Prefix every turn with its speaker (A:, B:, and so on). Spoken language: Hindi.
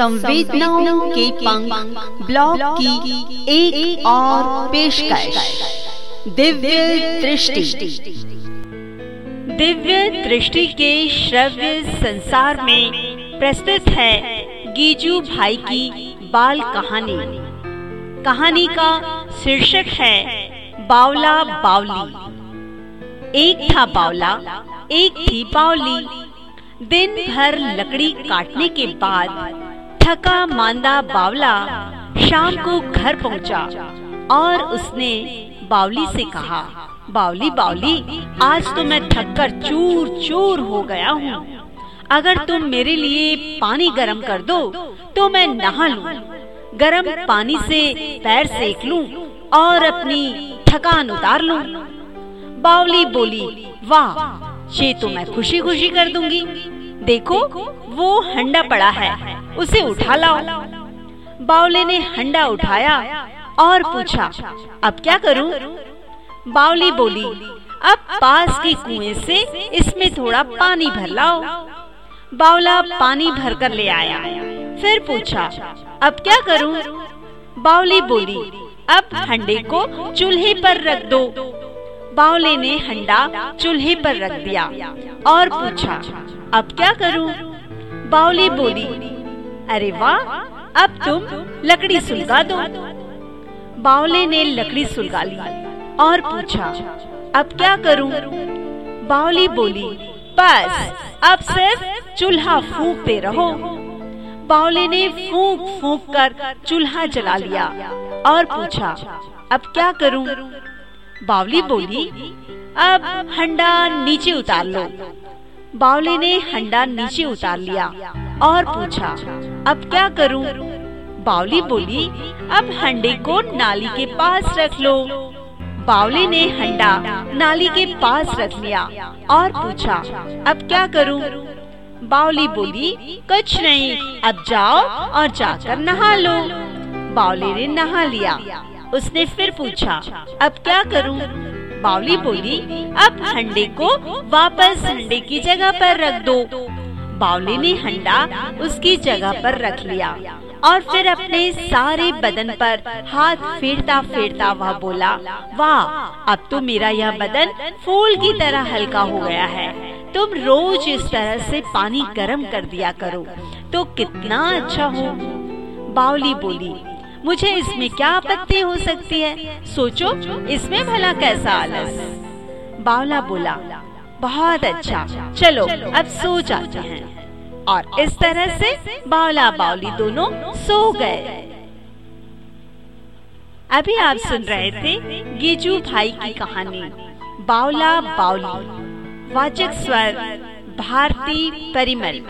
A: संवेदनाओं के पंख ब्लॉग की एक, और पेशकश। दिव्य दृष्टि। दिव्य दृष्टि के श्रव्य संसार में प्रस्तुत है गीजू भाई की बाल कहानी। कहानी का शीर्षक है बावला बावली। एक था बावला एक थी बावली। दिन भर लकड़ी काटने के बाद थका मांदा बावला शाम को घर पहुँचा और उसने बावली से कहा बावली बावली आज तो मैं थक कर चूर चूर हो गया हूँ। अगर तुम मेरे लिए पानी गरम कर दो तो मैं नहा लूँ, गरम पानी से पैर सेक लूँ और अपनी थकान उतार लूँ। बावली बोली वाह ये तो मैं खुशी खुशी कर दूँगी। देखो वो हंडा पड़ा है। उसे उठा लाओ बावले ने हंडा उठाया और पूछा, अब क्या करूँ? बावली बोली, अब पास के कुएँ से इसमें थोड़ा पानी भर लाओ बावला पानी भर कर ले आया, फिर पूछा, अब क्या करूँ? बावली बोली, अब हंडे को चूल्हे पर रख दो बावले ने हंडा चूल्हे पर रख दिया और पूछा, अब क्या करूँ? बावली बोली अरे वाह, अब तुम लकड़ी सुलगा दो बावले ने लकड़ी सुलगा ली और पूछा, अब क्या करूँ? बावली बोली, बस, अब सिर्फ़ चूल्हा फूकते रहो बावले ने फूक फूक कर चूल्हा जला लिया और पूछा, अब क्या करूँ? बावली बोली, अब हंडा नीचे उतार लो बावली ने हंडा नीचे उतार लिया और पूछा, अब क्या करूँ? बावली बोली, अब हंडे को नाली के पास रख लो बावली ने हंडा नाली के पास रख लिया और पूछा, अब क्या करूँ? बावली बोली, कुछ नहीं, अब जाओ और जाकर नहा लो बावली ने नहा लिया उसने फिर पूछा, अब क्या करूँ? बावली बोली, अब हंडे को वापस हंडे की जगह पर रख दो बावली ने हंडा उसकी जगह पर रख लिया और फिर अपने सारे बदन पर हाथ फेरता फेरता वह बोला, वाह, अब तो मेरा यह बदन फूल की तरह हल्का हो गया है। तुम रोज इस तरह से पानी गर्म कर दिया करो तो कितना अच्छा हो। बावली बोली, मुझे इसमें क्या आपत्ति हो सकती है? सोचो, इसमें भला कैसा आलस? बावला बोला बहुत अच्छा। चलो, अब सो जाते हैं। और इस तरह से बावला बावली दोनों सो गए। अभी आप सुन रहे थे गिजू भाई की कहानी, बावला बावली, वाचक स्वर, भारती परिमल।